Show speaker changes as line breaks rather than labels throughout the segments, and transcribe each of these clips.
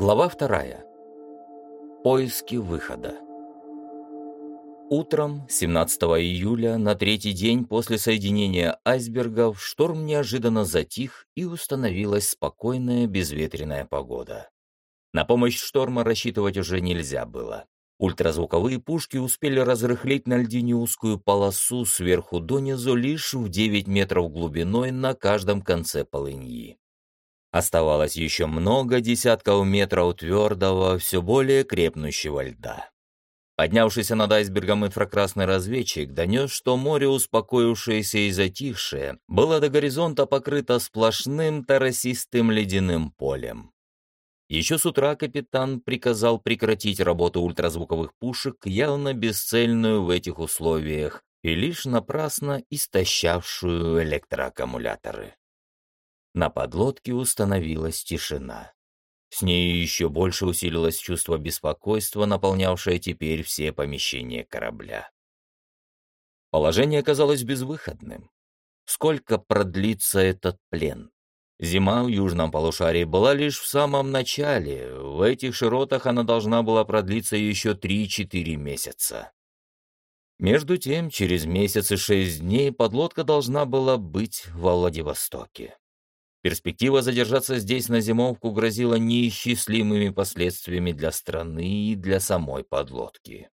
Глава вторая. Поиски выхода. Утром 17 июля, на третий день после соединения айсбергов, шторм неожиданно затих и установилась спокойная безветренная погода. На помощь шторма рассчитывать уже нельзя было. Ультразвуковые пушки успели разрыхлить на льдине узкую полосу сверху донизу лишь в 9 метров глубиной на каждом конце полыньи. Оставалось еще много десятков метров твердого, все более крепнущего льда. Поднявшийся над айсбергом инфракрасный разведчик донес, что море, успокоившееся и затихшее, было до горизонта покрыто сплошным торосистым ледяным полем. Еще с утра капитан приказал прекратить работу ультразвуковых пушек, явно бесцельную в этих условиях и лишь напрасно истощавшую электроаккумуляторы. На подлодке установилась тишина. С ней еще больше усилилось чувство беспокойства, наполнявшее теперь все помещения корабля. Положение казалось безвыходным. Сколько продлится этот плен? Зима в южном полушарии была лишь в самом начале, в этих широтах она должна была продлиться еще 3-4 месяца. Между тем, через месяц и шесть дней подлодка должна была быть во Владивостоке. Перспектива задержаться здесь на зимовку грозила неисчислимыми последствиями для страны и для самой подлодки.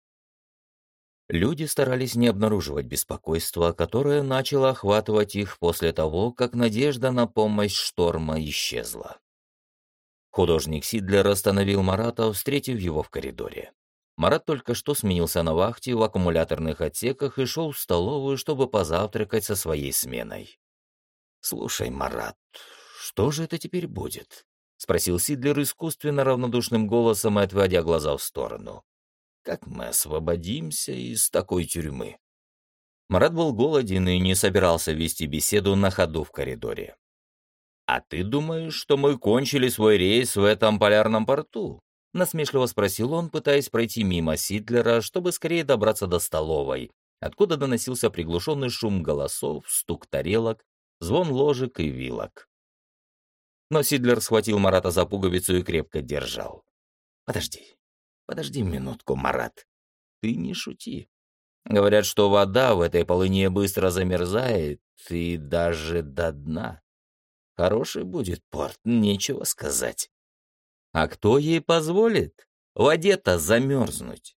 Люди старались не обнаруживать беспокойство, которое начало охватывать их после того, как надежда на помощь шторма исчезла. Художник Сидлер остановил Марата, встретив его в коридоре. Марат только что сменился на вахте в аккумуляторных отсеках и шел в столовую, чтобы позавтракать со своей сменой. «Слушай, Марат, что же это теперь будет?» — спросил Сидлер искусственно равнодушным голосом и отводя глаза в сторону. «Как мы освободимся из такой тюрьмы?» Марат был голоден и не собирался вести беседу на ходу в коридоре. «А ты думаешь, что мы кончили свой рейс в этом полярном порту?» — насмешливо спросил он, пытаясь пройти мимо Сидлера, чтобы скорее добраться до столовой, откуда доносился приглушенный шум голосов, стук тарелок, звон ложек и вилок. Но Сидлер схватил Марата за пуговицу и крепко держал. «Подожди, подожди минутку, Марат. Ты не шути. Говорят, что вода в этой полыне быстро замерзает и даже до дна. Хороший будет порт, нечего сказать. А кто ей позволит воде-то замерзнуть?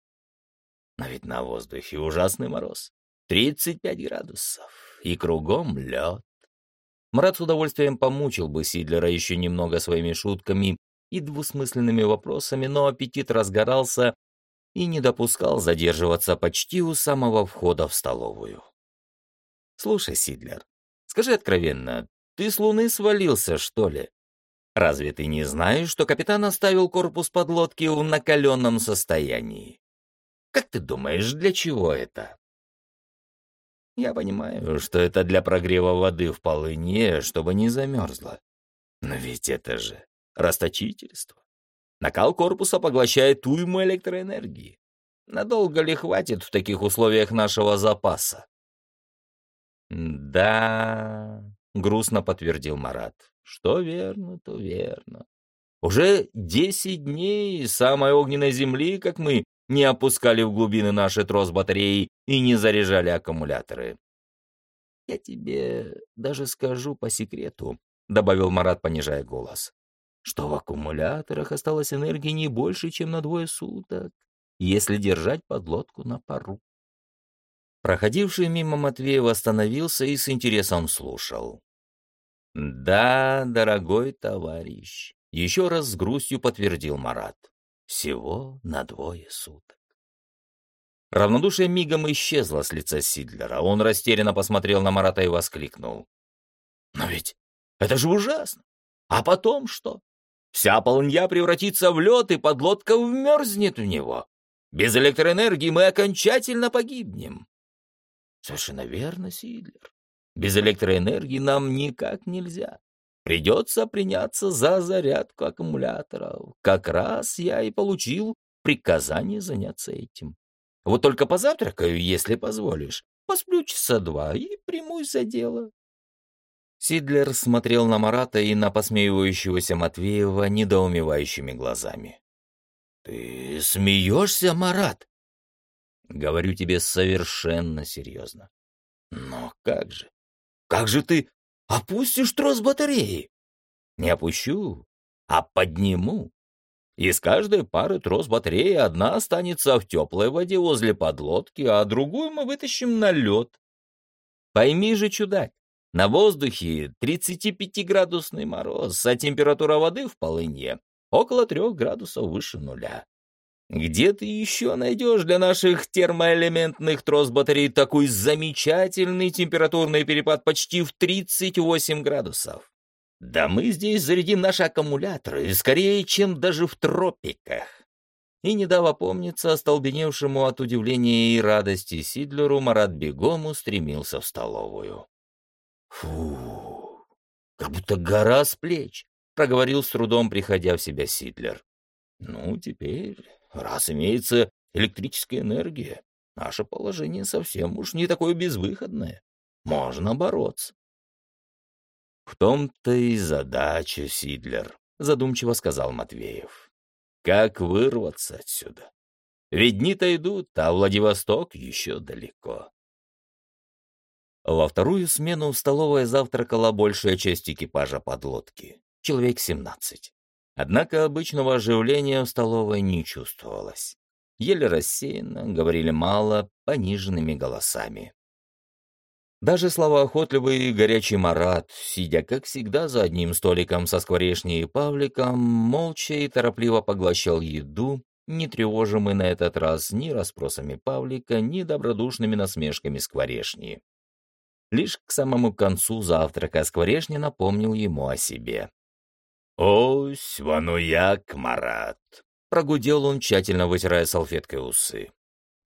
Но ведь на воздухе ужасный мороз. 35 градусов, и кругом лед. Марат с удовольствием помучил бы Сидлера еще немного своими шутками и двусмысленными вопросами, но аппетит разгорался и не допускал задерживаться почти у самого входа в столовую. «Слушай, Сидлер, скажи откровенно, ты с Луны свалился, что ли? Разве ты не знаешь, что капитан оставил корпус подлодки в накаленном состоянии? Как ты думаешь, для чего это?» Я понимаю, что это для прогрева воды в полыне, чтобы не замерзла. Но ведь это же расточительство. Накал корпуса поглощает уйму электроэнергии. Надолго ли хватит в таких условиях нашего запаса? «Да», — грустно подтвердил Марат. «Что верно, то верно. Уже десять дней самой огненной земли, как мы не опускали в глубины наши трос-батареи и не заряжали аккумуляторы. «Я тебе даже скажу по секрету», — добавил Марат, понижая голос, «что в аккумуляторах осталось энергии не больше, чем на двое суток, если держать подлодку на пару». Проходивший мимо Матвеев остановился и с интересом слушал. «Да, дорогой товарищ», — еще раз с грустью подтвердил Марат. Всего на двое суток. Равнодушие мигом исчезло с лица Сидлера. Он растерянно посмотрел на Марата и воскликнул. «Но ведь это же ужасно! А потом что? Вся полынья превратится в лед, и подлодка вмерзнет в него. Без электроэнергии мы окончательно погибнем». «Совершенно верно, Сидлер. Без электроэнергии нам никак нельзя. Придется приняться за зарядку аккумуляторов. Как раз я и получил приказание заняться этим. Вот только позавтракаю, если позволишь. Посплю часа два и примусь за дело. Сидлер смотрел на Марата и на посмеивающегося Матвеева недоумевающими глазами. «Ты смеешься, Марат?» «Говорю тебе совершенно серьезно». «Но как же? Как же ты опустишь трос батареи?» «Не опущу, а подниму. Из каждой пары трос батареи одна останется в теплой воде возле подлодки, а другую мы вытащим на лед. Пойми же, чудак, на воздухе 35-градусный мороз, а температура воды в полыне около 3 градусов выше нуля. Где ты еще найдешь для наших термоэлементных трос-батарей такой замечательный температурный перепад почти в 38 градусов? Да мы здесь зарядим наши аккумуляторы скорее, чем даже в тропиках. И не дав опомниться остолбеневшему от удивления и радости Сидлеру, Марат бегом устремился в столовую. Фу, как будто гора с плеч, проговорил с трудом, приходя в себя Сидлер. Ну, теперь, раз имеется электрическая энергия, наше положение совсем уж не такое безвыходное. Можно бороться. В том-то и задача, Сидлер, задумчиво сказал Матвеев. Как вырваться отсюда? Ведь дни-то идут, а Владивосток еще далеко. Во вторую смену в столовой завтракала большая часть экипажа подлодки, человек 17. Однако обычного оживления в столовой не чувствовалось. Еле рассеянно, говорили мало, пониженными голосами. Даже словоохотливый и горячий Марат, сидя, как всегда, за одним столиком со скворечней и Павликом, молча и торопливо поглощал еду, не тревожимый на этот раз ни расспросами Павлика, ни добродушными насмешками скворечни. Лишь к самому концу завтрака Скворечня напомнил ему о себе. «Ось, вануяк, Марат!» — прогудел он, тщательно вытирая салфеткой усы.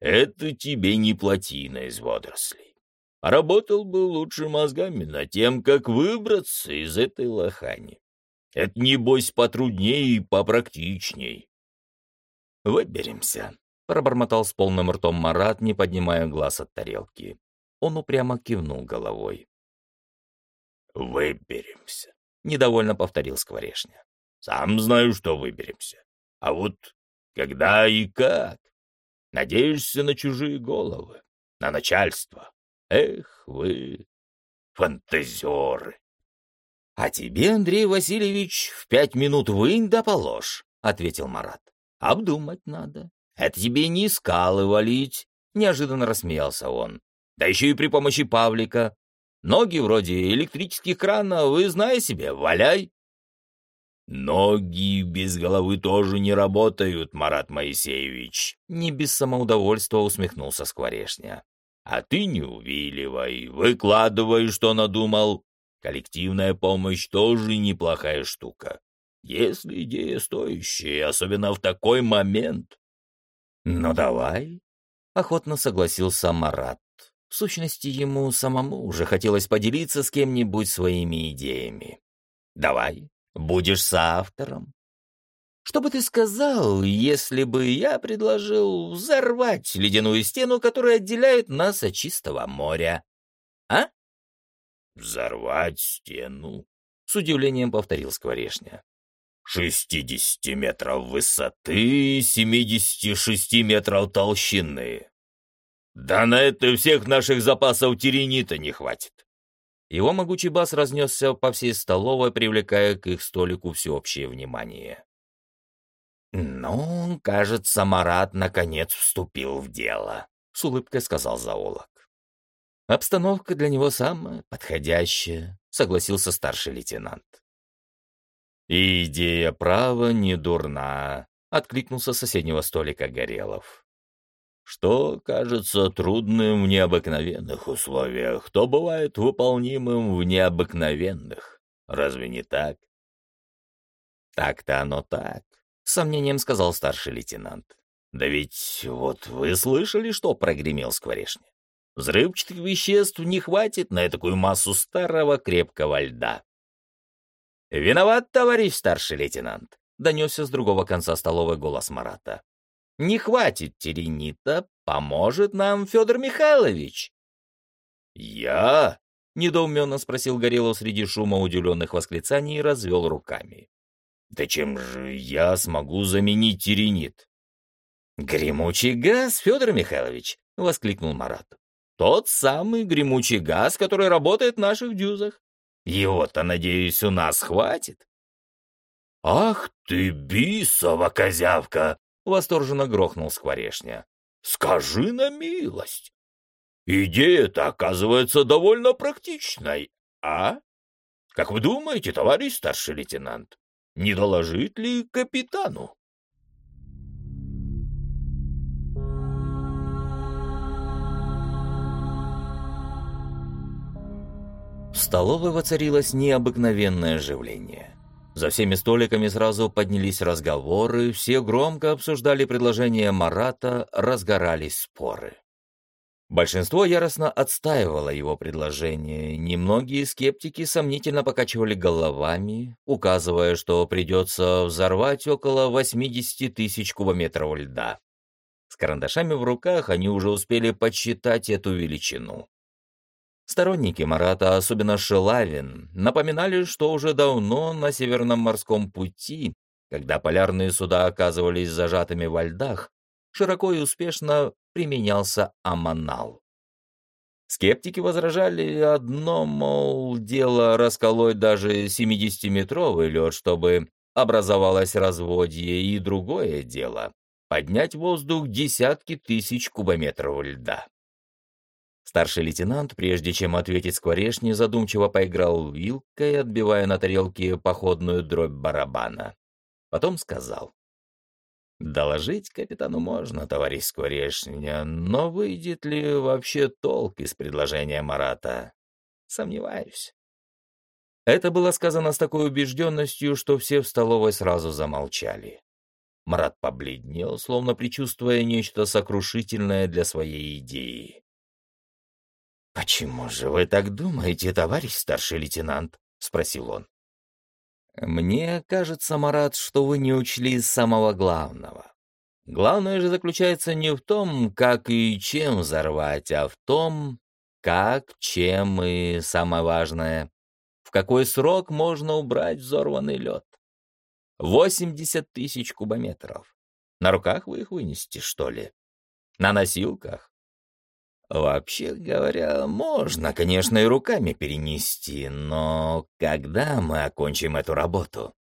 «Это тебе не плотина из водорослей. Работал бы лучше мозгами над тем, как выбраться из этой лохани. Это, небось, потруднее и попрактичней». «Выберемся», — пробормотал с полным ртом Марат, не поднимая глаз от тарелки. Он упрямо кивнул головой. «Выберемся», — недовольно повторил Скворешня. «Сам знаю, что выберемся. А вот когда и как? Надеешься на чужие головы, на начальство. Эх вы, фантазеры!» «А тебе, Андрей Васильевич, в пять минут вынь да положь», — ответил Марат. «Обдумать надо. Это тебе не скалы валить», — неожиданно рассмеялся он. Да еще и при помощи Павлика. Ноги вроде электрических кранов, вы знаете себе, валяй. «Ноги без головы тоже не работают, Марат Моисеевич», — не без самоудовольства усмехнулся Скворешня. «А ты не увиливай, выкладывай, что надумал. Коллективная помощь тоже неплохая штука, если идея стоящая, особенно в такой момент». «Ну давай», — охотно согласился Марат. В сущности, ему самому уже хотелось поделиться с кем-нибудь своими идеями. «Давай, будешь соавтором. Что бы ты сказал, если бы я предложил взорвать ледяную стену, которая отделяет нас от чистого моря? А?» «Взорвать стену?» — с удивлением повторил Скворешня. «Шестидесяти метров высоты, семидесяти шести метров толщины. «Да на это всех наших запасов теренита не хватит!» Его могучий бас разнесся по всей столовой, привлекая к их столику всеобщее внимание. «Ну, кажется, Марат наконец вступил в дело», — с улыбкой сказал зоолог. «Обстановка для него самая подходящая», — согласился старший лейтенант. «Идея права не дурна», — откликнулся с соседнего столика Горелов. Что кажется трудным в необыкновенных условиях, то бывает выполнимым в необыкновенных. Разве не так? Так-то оно так, с сомнением сказал старший лейтенант. Да ведь вот вы слышали, что прогремел скворечня? Взрывчатых веществ не хватит на такую массу старого крепкого льда. «Виноват, товарищ старший лейтенант», — донесся с другого конца столовой голос Марата. Не хватит теренита, поможет нам Федор Михайлович. Я? Недоуменно спросил Горелов среди шума удивленных восклицаний и развел руками. «Да чем же я смогу заменить тиренит?» «Гремучий газ, Федор Михайлович!» — воскликнул Марат. «Тот самый гремучий газ, который работает в наших дюзах. Его-то, надеюсь, у нас хватит?»
«Ах ты, бисова козявка!»
— восторженно грохнул Скворешня.
«Скажи на милость! Идея-то оказывается довольно практичной, а? Как вы думаете, товарищ старший лейтенант, не доложить ли капитану?»
В столовой воцарилось необыкновенное оживление. За всеми столиками сразу поднялись разговоры, все громко обсуждали предложение Марата, разгорались споры. Большинство яростно отстаивало его предложение, немногие скептики сомнительно покачивали головами, указывая, что придется взорвать около 80 тысяч кубометров льда. С карандашами в руках они уже успели подсчитать эту величину. Сторонники Марата, особенно Шелавин, напоминали, что уже давно на Северном морском пути, когда полярные суда оказывались зажатыми во льдах, широко и успешно применялся аманал. Скептики возражали одно, мол, дело расколоть даже 70-метровый лед, чтобы образовалось разводье, и другое дело — поднять воздух десятки тысяч кубометров льда. Старший лейтенант, прежде чем ответить скворешне, задумчиво поиграл вилкой, отбивая на тарелке походную дробь барабана. Потом сказал. «Доложить капитану можно, товарищ Скворешня, но выйдет ли вообще толк из предложения Марата? Сомневаюсь». Это было сказано с такой убежденностью, что все в столовой сразу замолчали. Марат побледнел, словно предчувствуя нечто сокрушительное для своей идеи. «Почему же вы так думаете, товарищ старший лейтенант?» — спросил он. «Мне кажется, Марат, что вы не учли самого главного. Главное же заключается не в том, как и чем взорвать, а в том, как, чем и, самое важное, в какой срок можно убрать взорванный лед. 80 тысяч кубометров. На руках вы их вынесете, что ли? На носилках? Вообще говоря, можно, конечно, и руками перенести, но когда мы окончим эту работу?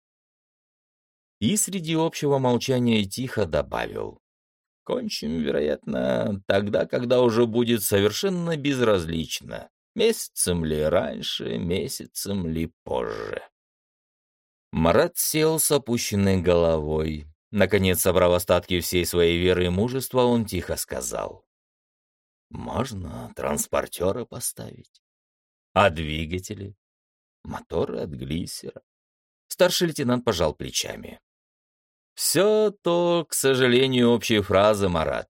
И среди общего молчания тихо добавил. Кончим, вероятно, тогда, когда уже будет совершенно безразлично, месяцем ли раньше, месяцем ли позже. Марат сел с опущенной головой. Наконец, собрав остатки всей своей веры и мужества, он тихо сказал. Можно транспортеры поставить. А двигатели? Моторы от глиссера. Старший лейтенант пожал плечами. Все то, к сожалению, общие фразы, Марат.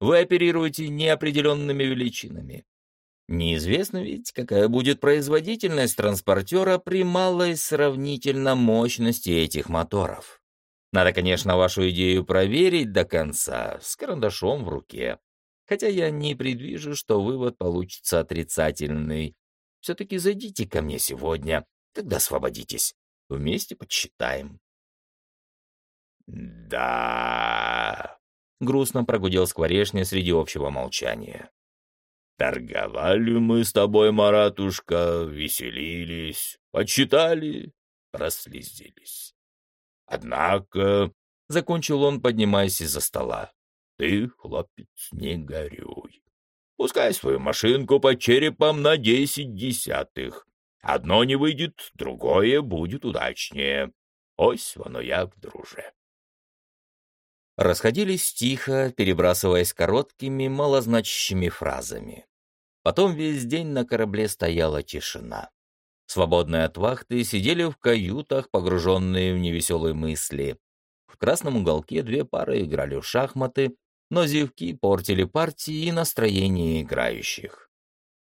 Вы оперируете неопределенными величинами. Неизвестно ведь, какая будет производительность транспортера при малой сравнительно мощности этих моторов. Надо, конечно, вашу идею проверить до конца, с карандашом в руке хотя я не предвижу, что вывод получится отрицательный. Все-таки зайдите ко мне сегодня, когда освободитесь. Вместе подсчитаем.
«Да...»
— грустно прогудел скворечня среди общего молчания.
«Торговали мы с тобой, Маратушка, веселились, подсчитали, прослезились. Однако...» — закончил он, поднимаясь из-за стола. Ты, хлопец, не горюй. Пускай свою машинку по черепам на десять десятых. Одно не выйдет, другое будет удачнее. Ось воно як, друже.
Расходились тихо, перебрасываясь короткими, малозначащими фразами. Потом весь день на корабле стояла тишина. Свободные от вахты сидели в каютах, погруженные в невеселые мысли. В красном уголке две пары играли в шахматы, но зевки портили партии и настроение играющих.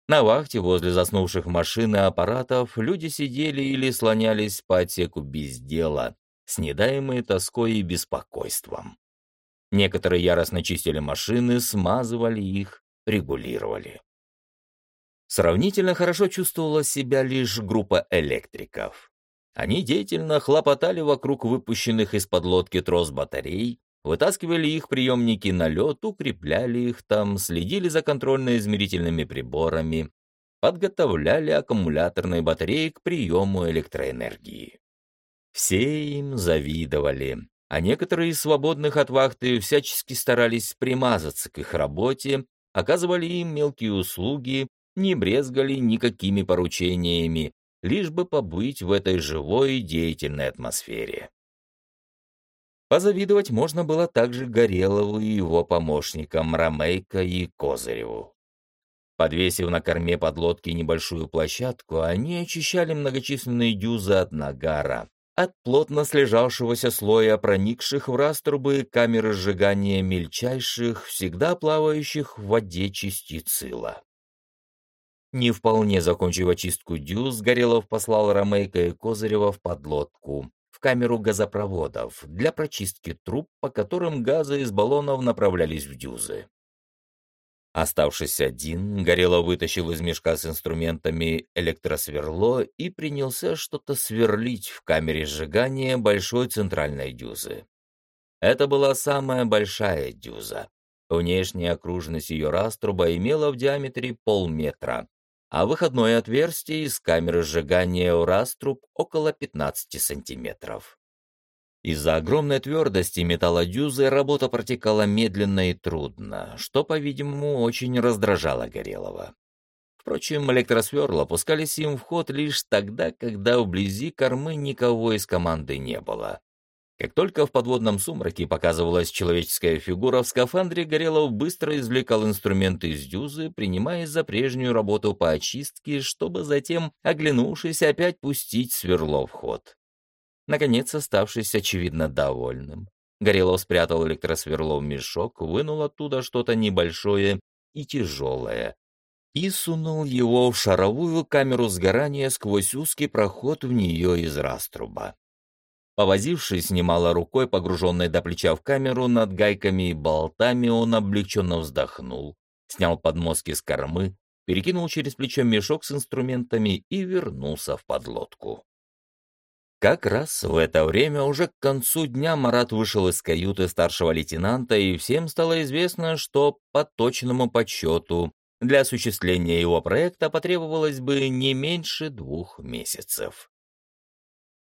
На вахте возле заснувших машин и аппаратов люди сидели или слонялись по отсеку без дела, снедаемые тоской и беспокойством. Некоторые яростно чистили машины, смазывали их, регулировали. Сравнительно хорошо чувствовала себя лишь группа электриков. Они деятельно хлопотали вокруг выпущенных из-под лодки трос батарей, вытаскивали их приемники на лед, укрепляли их там, следили за контрольно-измерительными приборами, подготовляли аккумуляторные батареи к приему электроэнергии. Все им завидовали, а некоторые из свободных от вахты всячески старались примазаться к их работе, оказывали им мелкие услуги, не брезгали никакими поручениями, лишь бы побыть в этой живой и деятельной атмосфере. Позавидовать можно было также Горелову и его помощникам Ромейко и Козыреву. Подвесив на корме подлодки небольшую площадку, они очищали многочисленные дюзы от нагара, от плотно слежавшегося слоя проникших в раструбы камеры сжигания мельчайших, всегда плавающих в воде частиц ила. Не вполне закончив очистку дюз, Горелов послал Ромейка и Козырева в подлодку, камеру газопроводов, для прочистки труб, по которым газы из баллонов направлялись в дюзы. Оставшись один, Горелов вытащил из мешка с инструментами электросверло и принялся что-то сверлить в камере сжигания большой центральной дюзы. Это была самая большая дюза. Внешняя окружность ее раструба имела в диаметре полметра, а выходное отверстие из камеры сжигания Ураструб около 15 сантиметров. Из-за огромной твердости металлодюзы работа протекала медленно и трудно, что, по-видимому, очень раздражало Горелого. Впрочем, электросверла опускались им в ход лишь тогда, когда вблизи кормы никого из команды не было. Как только в подводном сумраке показывалась человеческая фигура в скафандре, Горелов быстро извлекал инструменты из дюзы, принимаясь за прежнюю работу по очистке, чтобы затем, оглянувшись, опять пустить сверло в ход. Наконец, оставшись очевидно довольным, Горелов спрятал электросверло в мешок, вынул оттуда что-то небольшое и тяжелое и сунул его в шаровую камеру сгорания сквозь узкий проход в нее из раструба. Повозившись немало рукой, погруженной до плеча в камеру, над гайками и болтами, он облегченно вздохнул, снял подмостки с кормы, перекинул через плечо мешок с инструментами и вернулся в подлодку. Как раз в это время, уже к концу дня, Марат вышел из каюты старшего лейтенанта, и всем стало известно, что по точному подсчету для осуществления его проекта потребовалось бы не меньше двух месяцев.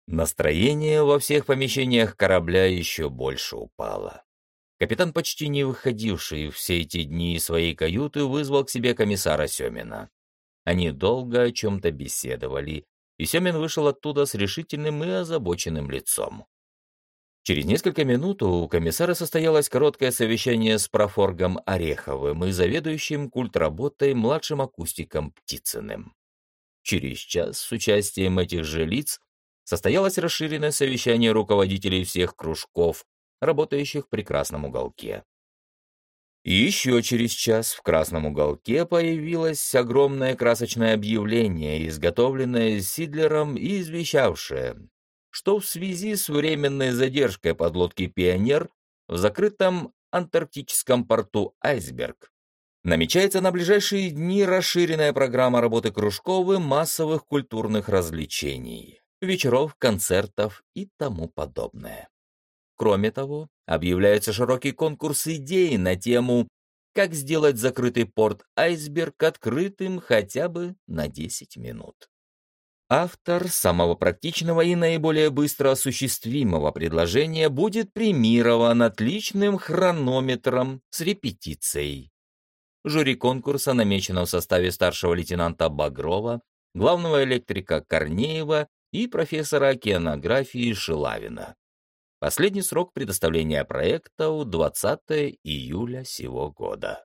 Настроение во всех помещениях корабля еще больше упало. Капитан, почти не выходивший все эти дни из своей каюты, вызвал к себе комиссара Семина. Они долго о чем-то беседовали, и Семин вышел оттуда с решительным и озабоченным лицом. Через несколько минут у комиссара состоялось короткое совещание с профоргом Ореховым и заведующим культработой младшим акустиком Птицыным. Через час с участием этих же лиц состоялось расширенное совещание руководителей всех кружков, работающих при Красном уголке. И еще через час в Красном уголке появилось огромное красочное объявление, изготовленное Сидлером и извещавшее, что в связи с временной задержкой подлодки «Пионер» в закрытом антарктическом порту «Айсберг» намечается на ближайшие дни расширенная программа работы кружков и массовых культурных развлечений вечеров, концертов и тому подобное. Кроме того, объявляется широкий конкурс идей на тему «Как сделать закрытый порт «Айсберг» открытым хотя бы на 10 минут». Автор самого практичного и наиболее быстро осуществимого предложения будет премирован отличным хронометром с репетицией. Жюри конкурса намечено в составе старшего лейтенанта Багрова, главного электрика Корнеева и профессора океанографии Шилавина. Последний срок предоставления проекта у 20 июля сего года.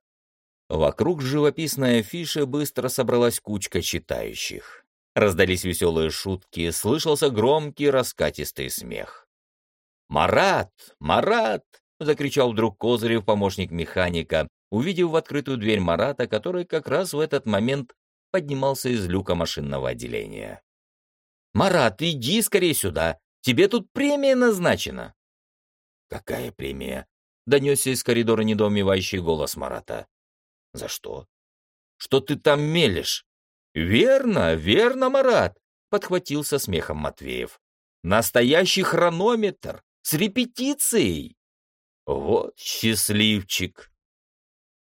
Вокруг живописной афиши быстро собралась кучка читающих. Раздались веселые шутки, слышался громкий раскатистый смех. «Марат! Марат!» — закричал вдруг Козырев, помощник механика, увидев в открытую дверь Марата, который как раз в этот момент поднимался из люка машинного отделения. «Марат, иди скорее сюда! Тебе тут премия назначена!» «Какая премия?» — донесся из коридора недоумевающий голос Марата. «За что?» «Что ты там мелешь?» Верно, верно, Марат, подхватил со смехом Матвеев. Настоящий хронометр с репетицией. Вот счастливчик.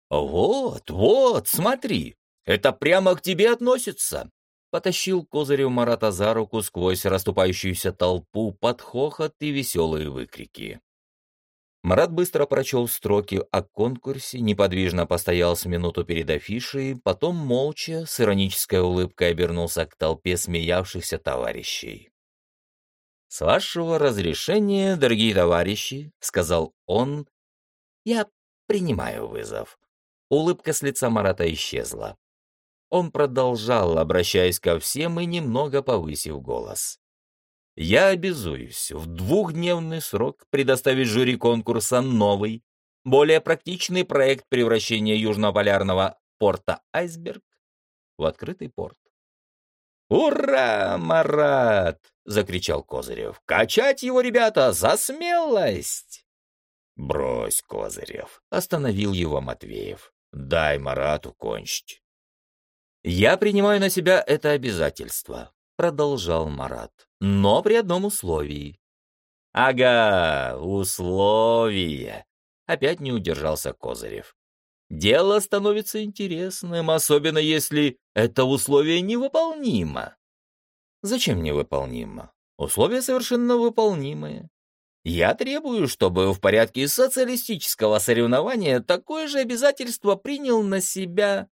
Вот, вот, смотри, это прямо к тебе относится. Потащил Козырев Марата за руку сквозь расступающуюся толпу под хохот и веселые выкрики. Марат быстро прочел строки о конкурсе, неподвижно постоял с минуту перед афишей, потом молча, с иронической улыбкой обернулся к толпе смеявшихся товарищей. «С вашего разрешения, дорогие товарищи», — сказал он, — «я принимаю вызов». Улыбка с лица Марата исчезла. Он продолжал, обращаясь ко всем и немного повысив голос. Я обязуюсь в двухдневный срок предоставить жюри конкурса новый, более практичный проект превращения южнополярного порта «Айсберг» в открытый порт. «Ура, Марат!» — закричал Козырев. «Качать его, ребята, за смелость!» «Брось, Козырев!» — остановил его Матвеев. «Дай Марату кончить». «Я принимаю на себя это обязательство», — продолжал Марат но при одном условии. «Ага, условия!» — опять не удержался Козырев. «Дело становится интересным, особенно если это условие невыполнимо». «Зачем невыполнимо? Условия совершенно выполнимые. Я требую, чтобы в порядке социалистического соревнования такое же обязательство принял на себя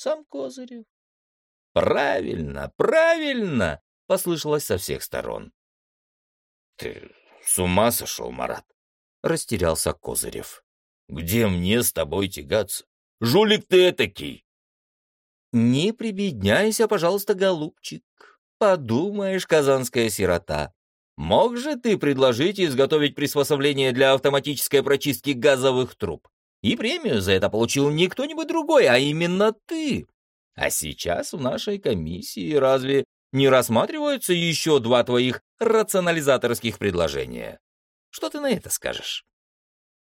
сам Козырев». «Правильно, правильно!» послышалось со всех сторон. «Ты с ума сошел, Марат?» — растерялся Козырев. «Где мне с тобой тягаться? Жулик ты этакий!» «Не прибедняйся, пожалуйста, голубчик. Подумаешь, казанская сирота. Мог же ты предложить изготовить приспособление для автоматической прочистки газовых труб? И премию за это получил не кто-нибудь другой, а именно ты. А сейчас в нашей комиссии разве не рассматриваются еще два твоих рационализаторских предложения. Что ты на это скажешь?»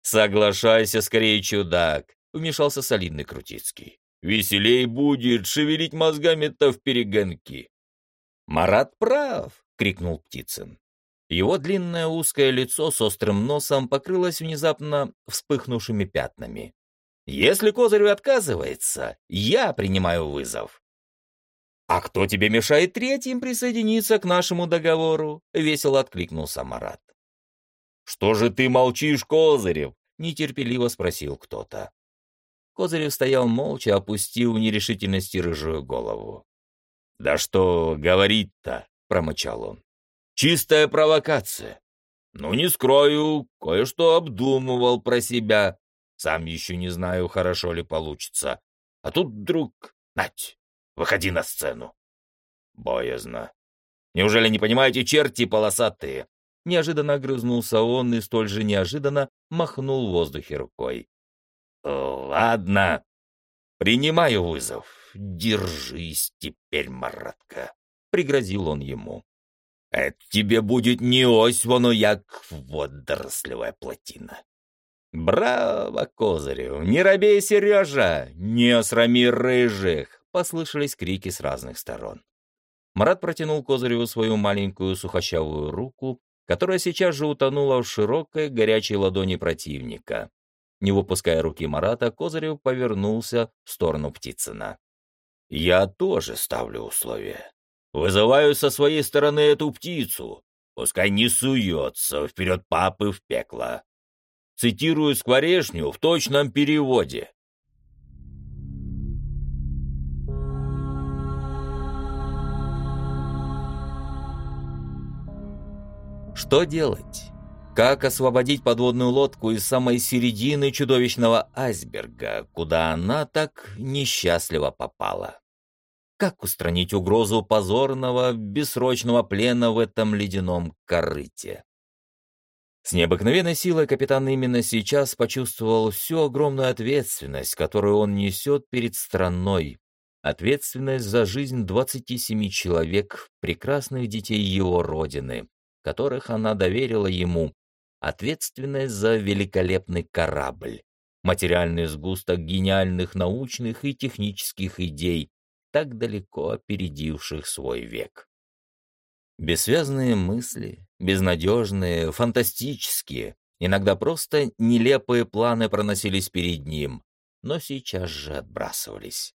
«Соглашайся скорее, чудак», — вмешался солидный Крутицкий. «Веселей будет шевелить мозгами-то в перегонки». «Марат прав», — крикнул Птицын. Его длинное узкое лицо с острым носом покрылось внезапно вспыхнувшими пятнами. «Если Козырев отказывается, я принимаю вызов. «А кто тебе мешает третьим присоединиться к нашему договору?» — весело откликнулся Марат. «Что же ты молчишь, Козырев?» — нетерпеливо спросил кто-то. Козырев стоял молча, опустив в нерешительности рыжую голову. «Да что говорить-то?» — промычал он. «Чистая провокация. Ну, не скрою, кое-что обдумывал про себя. Сам еще не знаю, хорошо ли получится. А тут вдруг... Нать! Выходи на сцену. Боязно. Неужели не понимаете, черти полосатые? Неожиданно огрызнулся он и столь же неожиданно махнул в воздухе рукой. «Ладно, принимаю вызов. Держись теперь, Маратка», — пригрозил он ему. «Это тебе будет не ось, воно як водорослевая плотина». «Браво, Козырев! Не робей, Сережа! Не осрами рыжих! Послышались крики с разных сторон. Марат протянул Козыреву свою маленькую сухощавую руку, которая сейчас же утонула в широкой горячей ладони противника. Не выпуская руки Марата, Козырев повернулся в сторону Птицына. «Я тоже ставлю условия. Вызываю со своей стороны эту птицу. Пускай не суется вперед папы в пекло. Цитирую скворешню в точном переводе. Что делать? Как освободить подводную лодку из самой середины чудовищного айсберга, куда она так несчастливо попала? Как устранить угрозу позорного, бессрочного плена в этом ледяном корыте? С необыкновенной силой капитан именно сейчас почувствовал всю огромную ответственность, которую он несет перед страной, ответственность за жизнь 27 человек, прекрасных детей его родины, которых она доверила ему, ответственность за великолепный корабль, материальный сгусток гениальных научных и технических идей, так далеко опередивших свой век. Бессвязные мысли, безнадежные, фантастические, иногда просто нелепые планы проносились перед ним, но сейчас же отбрасывались.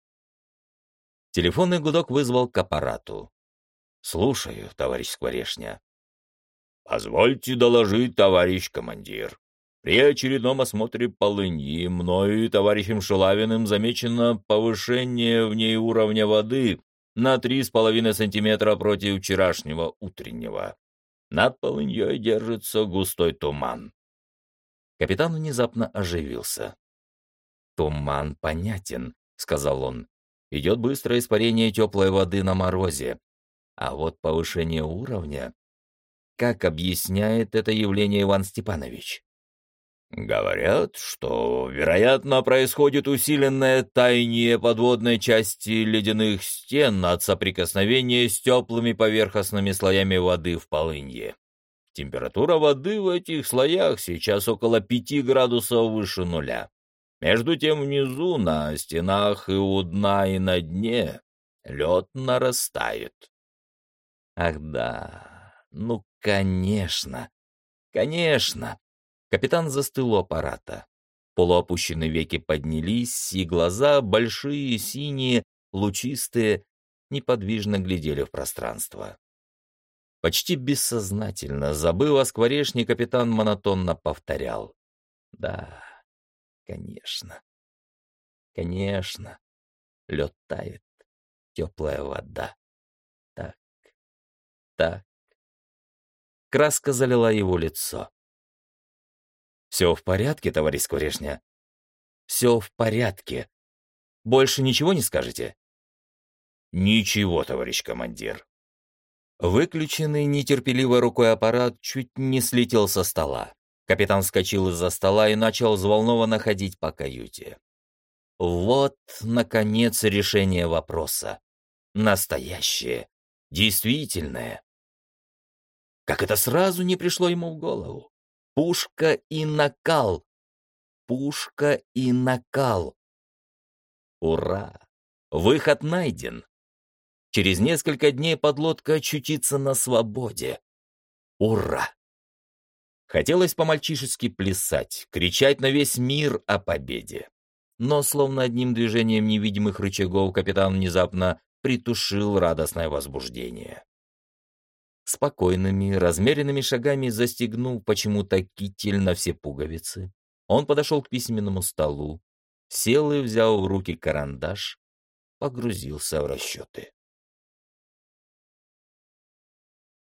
Телефонный гудок вызвал к аппарату. «Слушаю, товарищ Скворешня».
«Позвольте доложить, товарищ командир. При очередном осмотре полыни мною и товарищем Шулавиным замечено повышение в ней уровня воды на 3,5 сантиметра против вчерашнего утреннего. Над полыньей держится густой туман.
Капитан внезапно оживился. «Туман понятен», — сказал он. «Идет быстрое испарение теплой воды на морозе. А вот повышение уровня... Как объясняет это явление Иван Степанович?»
Говорят, что, вероятно, происходит усиленное таяние подводной части ледяных стен от соприкосновения с теплыми поверхностными слоями воды в полынье. Температура воды в этих слоях сейчас около пяти градусов выше нуля. Между тем внизу, на стенах и у дна, и на дне, лед нарастает.
Ах да, ну, конечно, конечно. Капитан застыл у аппарата. Полуопущенные веки поднялись, и глаза, большие, синие, лучистые, неподвижно глядели в пространство. Почти бессознательно, забыв о скворечне, капитан монотонно повторял. «Да, конечно, конечно, лед тает, теплая вода. Так, так». Краска залила его лицо. «Все в порядке, товарищ Скворешня?» «Все в порядке. Больше ничего не скажете?»
«Ничего, товарищ командир».
Выключенный нетерпеливой рукой аппарат чуть не слетел со стола. Капитан вскочил из-за стола и начал взволнованно ходить по каюте. Вот, наконец, решение вопроса. Настоящее, действительное. Как это сразу не пришло ему в голову? Пушка и накал. Пушка и накал. Ура! Выход найден. Через несколько дней подлодка очутится на свободе. Ура! Хотелось по-мальчишески плясать, кричать на весь мир о победе. Но словно одним движением невидимых рычагов капитан внезапно притушил радостное возбуждение. Спокойными, размеренными шагами застегнул почему-то китель на все пуговицы. Он подошел к письменному столу, сел и, взял в руки карандаш, погрузился в расчеты.